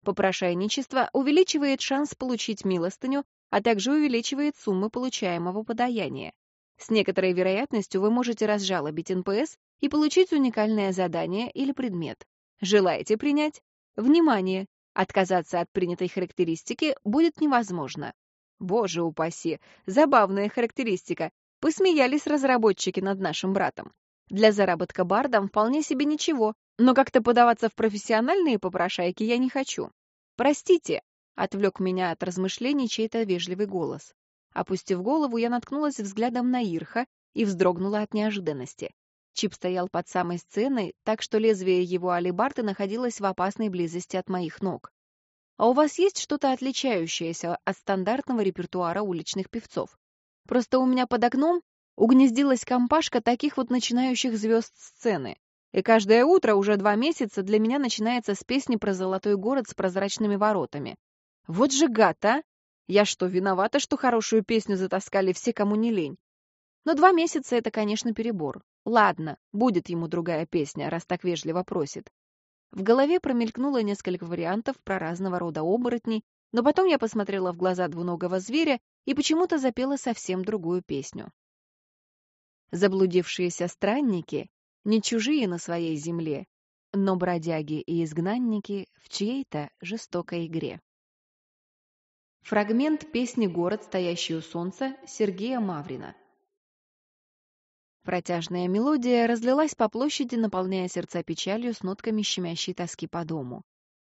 Попрошайничество увеличивает шанс получить милостыню, а также увеличивает суммы получаемого подаяния. С некоторой вероятностью вы можете разжалобить НПС и получить уникальное задание или предмет. Желаете принять? Внимание! Отказаться от принятой характеристики будет невозможно. Боже упаси, забавная характеристика. Посмеялись разработчики над нашим братом. Для заработка бардом вполне себе ничего, но как-то подаваться в профессиональные попрошайки я не хочу. «Простите», — отвлек меня от размышлений чей-то вежливый голос. Опустив голову, я наткнулась взглядом на Ирха и вздрогнула от неожиданности. Чип стоял под самой сценой, так что лезвие его алебарты находилось в опасной близости от моих ног. «А у вас есть что-то отличающееся от стандартного репертуара уличных певцов? Просто у меня под окном угнездилась компашка таких вот начинающих звезд сцены. И каждое утро уже два месяца для меня начинается с песни про золотой город с прозрачными воротами. Вот же гад, а! Я что, виновата, что хорошую песню затаскали все, кому не лень? Но два месяца — это, конечно, перебор. Ладно, будет ему другая песня, раз так вежливо просит. В голове промелькнуло несколько вариантов про разного рода оборотней, но потом я посмотрела в глаза двуногого зверя и почему-то запела совсем другую песню. Заблудившиеся странники не чужие на своей земле, но бродяги и изгнанники в чьей-то жестокой игре. Фрагмент песни «Город, стоящий у солнца» Сергея Маврина. Протяжная мелодия разлилась по площади, наполняя сердца печалью с нотками щемящей тоски по дому.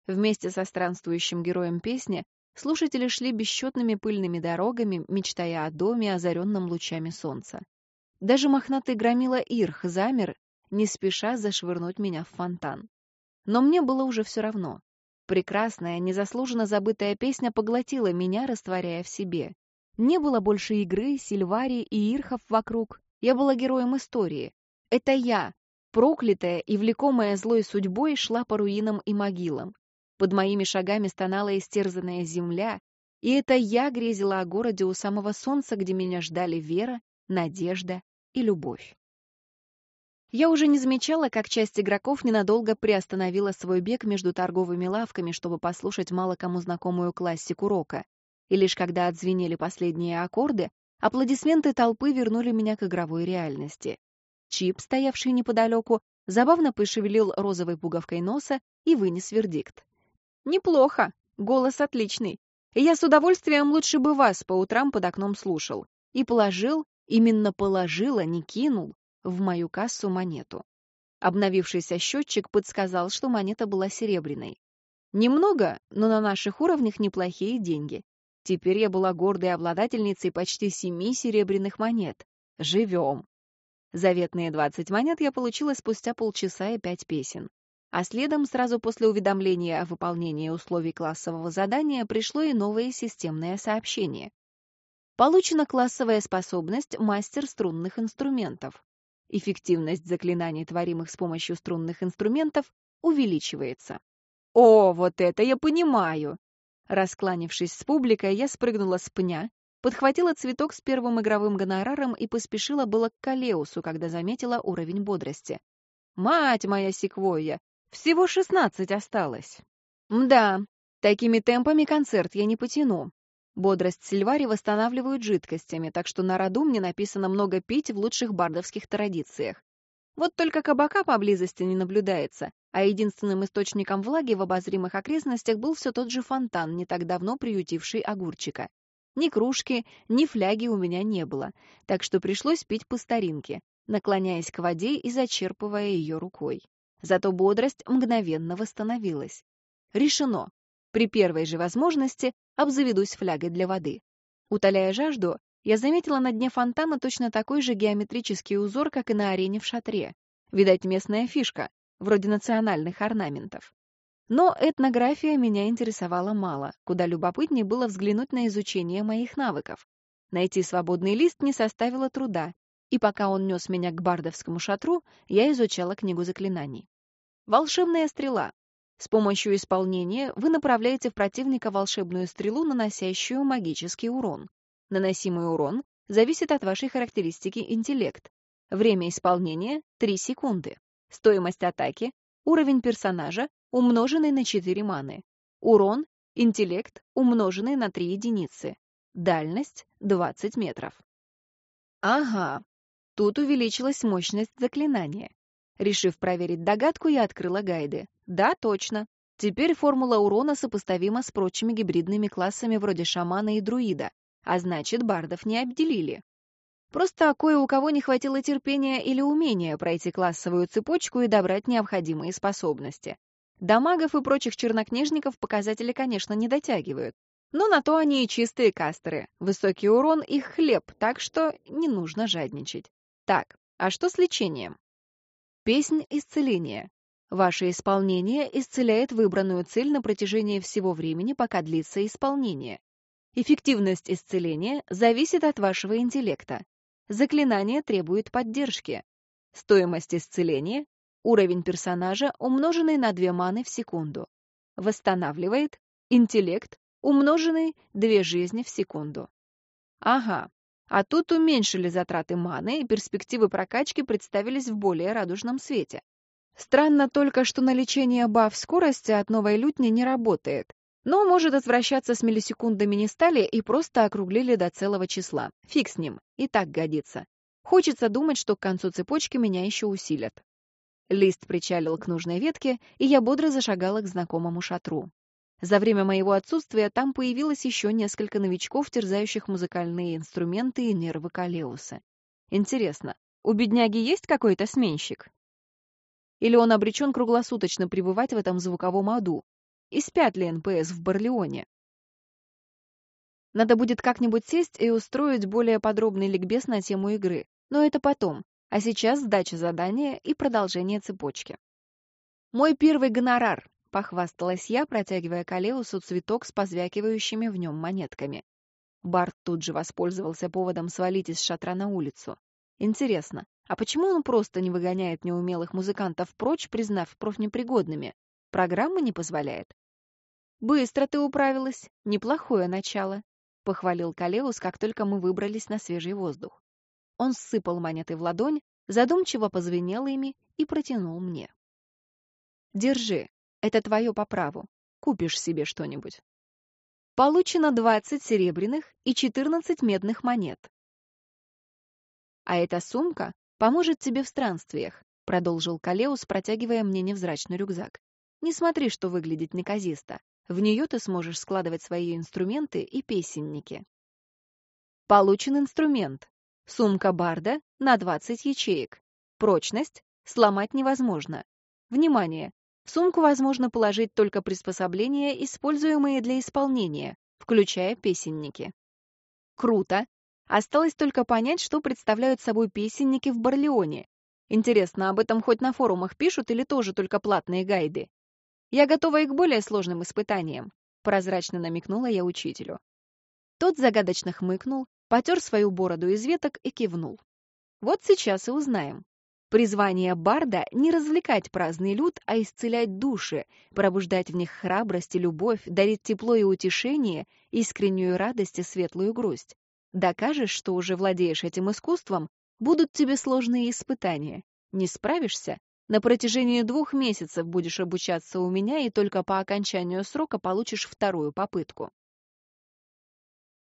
Вместе со странствующим героем песни слушатели шли бесчетными пыльными дорогами, мечтая о доме, озаренном лучами солнца. Даже мохнатый громила Ирх замер не спеша зашвырнуть меня в фонтан. Но мне было уже все равно. Прекрасная, незаслуженно забытая песня поглотила меня, растворяя в себе. Не было больше игры, Сильвари и Ирхов вокруг. Я была героем истории. Это я, проклятая и влекомая злой судьбой, шла по руинам и могилам. Под моими шагами стонала истерзанная земля, и это я грезила о городе у самого солнца, где меня ждали вера, надежда и любовь. Я уже не замечала, как часть игроков ненадолго приостановила свой бег между торговыми лавками, чтобы послушать мало кому знакомую классику рока. И лишь когда отзвенели последние аккорды, аплодисменты толпы вернули меня к игровой реальности. Чип, стоявший неподалеку, забавно пошевелил розовой пуговкой носа и вынес вердикт. «Неплохо. Голос отличный. Я с удовольствием лучше бы вас по утрам под окном слушал. И положил, именно положил, а не кинул, в мою кассу монету. Обновившийся счетчик подсказал, что монета была серебряной. Немного, но на наших уровнях неплохие деньги. Теперь я была гордой обладательницей почти семи серебряных монет. Живем. Заветные 20 монет я получила спустя полчаса и пять песен. А следом, сразу после уведомления о выполнении условий классового задания, пришло и новое системное сообщение. Получена классовая способность «Мастер струнных инструментов». Эффективность заклинаний, творимых с помощью струнных инструментов, увеличивается. «О, вот это я понимаю!» Раскланившись с публикой, я спрыгнула с пня, подхватила цветок с первым игровым гонораром и поспешила было к Калеусу, когда заметила уровень бодрости. «Мать моя секвойя! Всего шестнадцать осталось!» «Мда, такими темпами концерт я не потяну. Бодрость Сильвари восстанавливают жидкостями, так что на роду мне написано много пить в лучших бардовских традициях. Вот только кабака поблизости не наблюдается, а единственным источником влаги в обозримых окрестностях был все тот же фонтан, не так давно приютивший огурчика. Ни кружки, ни фляги у меня не было, так что пришлось пить по старинке, наклоняясь к воде и зачерпывая ее рукой. Зато бодрость мгновенно восстановилась. Решено. При первой же возможности обзаведусь флягой для воды. Утоляя жажду, я заметила на дне фонтана точно такой же геометрический узор, как и на арене в шатре. Видать, местная фишка, вроде национальных орнаментов. Но этнография меня интересовала мало, куда любопытнее было взглянуть на изучение моих навыков. Найти свободный лист не составило труда, и пока он нес меня к бардовскому шатру, я изучала книгу заклинаний. Волшебная стрела. С помощью исполнения вы направляете в противника волшебную стрелу, наносящую магический урон. Наносимый урон зависит от вашей характеристики интеллект. Время исполнения — 3 секунды. Стоимость атаки — уровень персонажа, умноженный на 4 маны. Урон — интеллект, умноженный на 3 единицы. Дальность — 20 метров. Ага, тут увеличилась мощность заклинания. Решив проверить догадку, я открыла гайды. Да, точно. Теперь формула урона сопоставима с прочими гибридными классами вроде шамана и друида, а значит, бардов не обделили. Просто кое у кого не хватило терпения или умения пройти классовую цепочку и добрать необходимые способности. До магов и прочих чернокнижников показатели, конечно, не дотягивают. Но на то они и чистые кастеры. Высокий урон — их хлеб, так что не нужно жадничать. Так, а что с лечением? Песнь исцеления. Ваше исполнение исцеляет выбранную цель на протяжении всего времени, пока длится исполнение. Эффективность исцеления зависит от вашего интеллекта. Заклинание требует поддержки. Стоимость исцеления — уровень персонажа, умноженный на 2 маны в секунду. Восстанавливает интеллект, умноженный 2 жизни в секунду. Ага, а тут уменьшили затраты маны, и перспективы прокачки представились в более радужном свете. Странно только, что на лечение баф скорости от новой лютни не работает. Но может отвращаться с миллисекундами не стали и просто округлили до целого числа. Фиг с ним, и так годится. Хочется думать, что к концу цепочки меня еще усилят. Лист причалил к нужной ветке, и я бодро зашагала к знакомому шатру. За время моего отсутствия там появилось еще несколько новичков, терзающих музыкальные инструменты и нервы Калеуса. Интересно, у бедняги есть какой-то сменщик? Или он обречен круглосуточно пребывать в этом звуковом аду? И спят ли НПС в Барлеоне? Надо будет как-нибудь сесть и устроить более подробный ликбез на тему игры. Но это потом. А сейчас сдача задания и продолжение цепочки. Мой первый гонорар — похвасталась я, протягивая Калеусу цветок с позвякивающими в нем монетками. Бард тут же воспользовался поводом свалить из шатра на улицу. Интересно, а почему он просто не выгоняет неумелых музыкантов прочь, признав профнепригодными? Программа не позволяет? «Быстро ты управилась. Неплохое начало», — похвалил Калеус, как только мы выбрались на свежий воздух. Он сыпал монеты в ладонь, задумчиво позвенел ими и протянул мне. «Держи, это твое по праву. Купишь себе что-нибудь». Получено 20 серебряных и 14 медных монет. «А эта сумка поможет тебе в странствиях», — продолжил Калеус, протягивая мне невзрачный рюкзак. «Не смотри, что выглядит неказисто. В нее ты сможешь складывать свои инструменты и песенники. Получен инструмент. Сумка Барда на 20 ячеек. Прочность сломать невозможно. Внимание! В сумку возможно положить только приспособления, используемые для исполнения, включая песенники. Круто! Осталось только понять, что представляют собой песенники в Барлеоне. Интересно, об этом хоть на форумах пишут или тоже только платные гайды? Я готова и к более сложным испытаниям, прозрачно намекнула я учителю. Тот загадочно хмыкнул, потер свою бороду из веток и кивнул. Вот сейчас и узнаем. Призвание Барда — не развлекать праздный люд, а исцелять души, пробуждать в них храбрость и любовь, дарить тепло и утешение, искреннюю радость и светлую грусть. Докажешь, что уже владеешь этим искусством, будут тебе сложные испытания. Не справишься на протяжении двух месяцев будешь обучаться у меня, и только по окончанию срока получишь вторую попытку.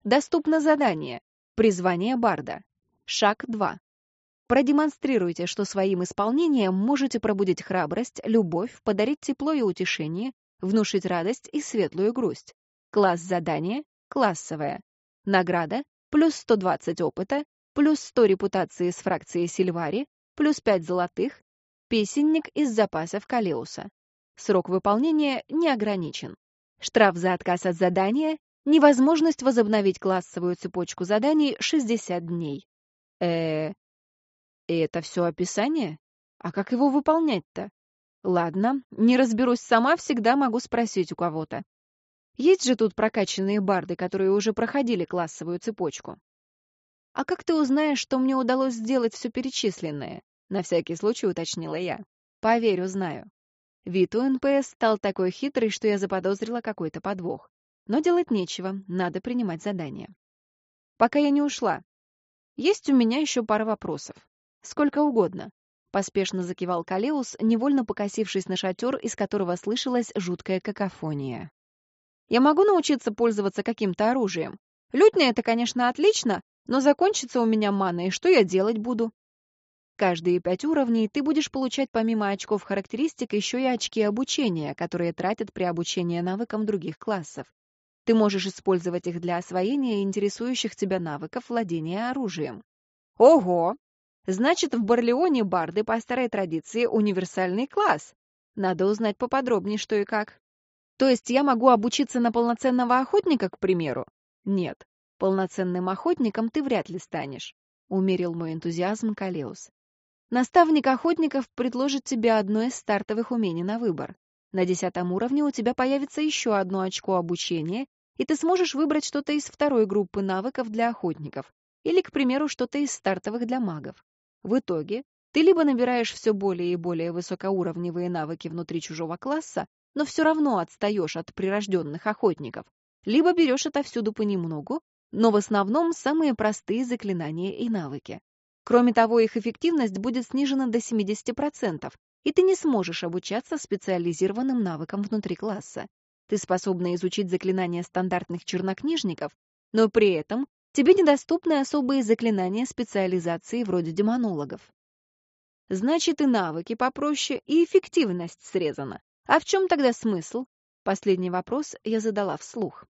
Доступно задание. Призвание Барда. Шаг 2. Продемонстрируйте, что своим исполнением можете пробудить храбрость, любовь, подарить тепло и утешение, внушить радость и светлую грусть. Класс задания — классовое. Награда — плюс 120 опыта, плюс 100 репутации с фракцией Сильвари, плюс 5 золотых, Песенник из запасов Калеуса. Срок выполнения не ограничен. Штраф за отказ от задания, невозможность возобновить классовую цепочку заданий 60 дней. э И это все описание? А как его выполнять-то? Ладно, не разберусь сама, всегда могу спросить у кого-то. Есть же тут прокачанные барды, которые уже проходили классовую цепочку. А как ты узнаешь, что мне удалось сделать все перечисленное? На всякий случай уточнила я. Поверю, знаю. Вид у НПС стал такой хитрый, что я заподозрила какой-то подвох. Но делать нечего, надо принимать задание. Пока я не ушла. Есть у меня еще пара вопросов. Сколько угодно. Поспешно закивал Калеус, невольно покосившись на шатер, из которого слышалась жуткая какофония. Я могу научиться пользоваться каким-то оружием. Лютня — это, конечно, отлично, но закончится у меня мана, и что я делать буду? Каждые пять уровней ты будешь получать помимо очков характеристик еще и очки обучения, которые тратят при обучении навыкам других классов. Ты можешь использовать их для освоения интересующих тебя навыков владения оружием. Ого! Значит, в Барлеоне барды по старой традиции универсальный класс. Надо узнать поподробнее, что и как. То есть я могу обучиться на полноценного охотника, к примеру? Нет, полноценным охотником ты вряд ли станешь, умерил мой энтузиазм Калеус. Наставник охотников предложит тебе одно из стартовых умений на выбор. На десятом уровне у тебя появится еще одно очко обучения, и ты сможешь выбрать что-то из второй группы навыков для охотников, или, к примеру, что-то из стартовых для магов. В итоге ты либо набираешь все более и более высокоуровневые навыки внутри чужого класса, но все равно отстаешь от прирожденных охотников, либо берешь отовсюду понемногу, но в основном самые простые заклинания и навыки. Кроме того, их эффективность будет снижена до 70%, и ты не сможешь обучаться специализированным навыкам внутри класса. Ты способна изучить заклинания стандартных чернокнижников, но при этом тебе недоступны особые заклинания специализации вроде демонологов. Значит, и навыки попроще, и эффективность срезана. А в чем тогда смысл? Последний вопрос я задала вслух.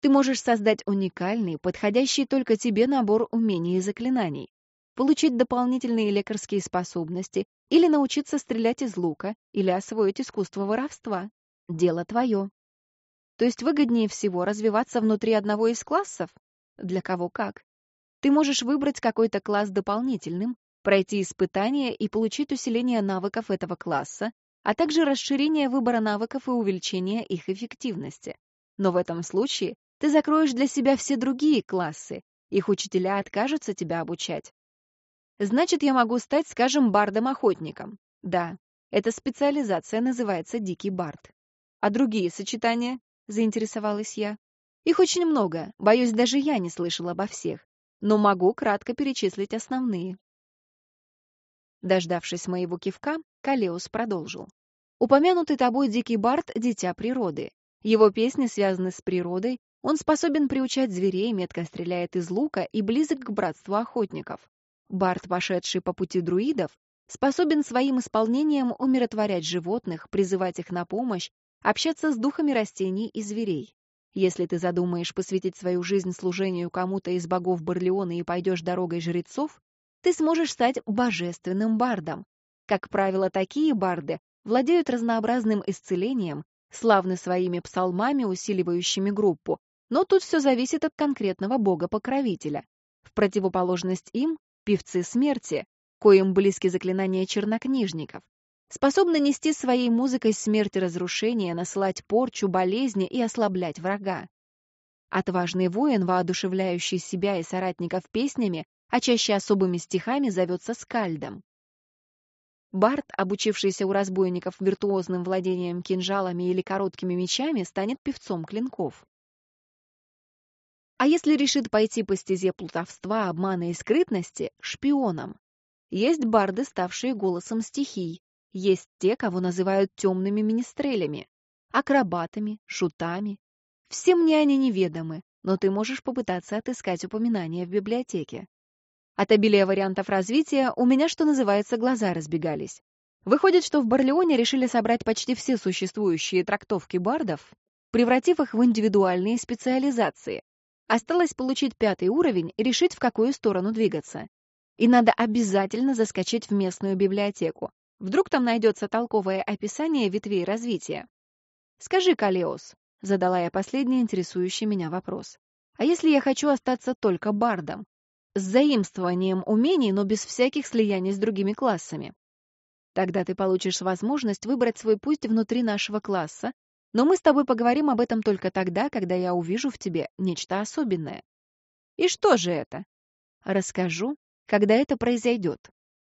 Ты можешь создать уникальный, подходящий только тебе набор умений и заклинаний получить дополнительные лекарские способности или научиться стрелять из лука, или освоить искусство воровства. Дело твое. То есть выгоднее всего развиваться внутри одного из классов? Для кого как. Ты можешь выбрать какой-то класс дополнительным, пройти испытания и получить усиление навыков этого класса, а также расширение выбора навыков и увеличение их эффективности. Но в этом случае ты закроешь для себя все другие классы. Их учителя откажутся тебя обучать. Значит, я могу стать, скажем, бардом-охотником. Да, эта специализация называется дикий бард. А другие сочетания? Заинтересовалась я. Их очень много, боюсь, даже я не слышала обо всех, но могу кратко перечислить основные. Дождавшись моего кивка, Калеус продолжил. Упомянутый тобой дикий бард — дитя природы. Его песни связаны с природой, он способен приучать зверей, метко стреляет из лука и близок к братству охотников. Бард, пошедший по пути друидов, способен своим исполнением умиротворять животных, призывать их на помощь, общаться с духами растений и зверей. Если ты задумаешь посвятить свою жизнь служению кому-то из богов Барлеона и пойдешь дорогой жрецов, ты сможешь стать божественным бардом. Как правило, такие барды владеют разнообразным исцелением, славны своими псалмами, усиливающими группу, но тут все зависит от конкретного бога-покровителя. В противоположность им — певцы смерти, коим близки заклинания чернокнижников, способны нести своей музыкой смерть и разрушение, насылать порчу, болезни и ослаблять врага. Отважный воин, воодушевляющий себя и соратников песнями, а чаще особыми стихами, зовется скальдом. Барт, обучившийся у разбойников виртуозным владением кинжалами или короткими мечами, станет певцом клинков. А если решит пойти по стезе плутовства, обмана и скрытности — шпионом? Есть барды, ставшие голосом стихий. Есть те, кого называют темными министрелями, акробатами, шутами. Все мне они неведомы, но ты можешь попытаться отыскать упоминания в библиотеке. От обилия вариантов развития у меня, что называется, глаза разбегались. Выходит, что в Барлеоне решили собрать почти все существующие трактовки бардов, превратив их в индивидуальные специализации, Осталось получить пятый уровень и решить, в какую сторону двигаться. И надо обязательно заскочить в местную библиотеку. Вдруг там найдется толковое описание ветвей развития. «Скажи, Калеос», — задала я последний интересующий меня вопрос, «а если я хочу остаться только бардом? С заимствованием умений, но без всяких слияний с другими классами?» Тогда ты получишь возможность выбрать свой путь внутри нашего класса но мы с тобой поговорим об этом только тогда, когда я увижу в тебе нечто особенное. И что же это? Расскажу, когда это произойдет.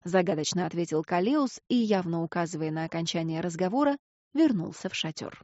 Загадочно ответил Калеус и, явно указывая на окончание разговора, вернулся в шатер.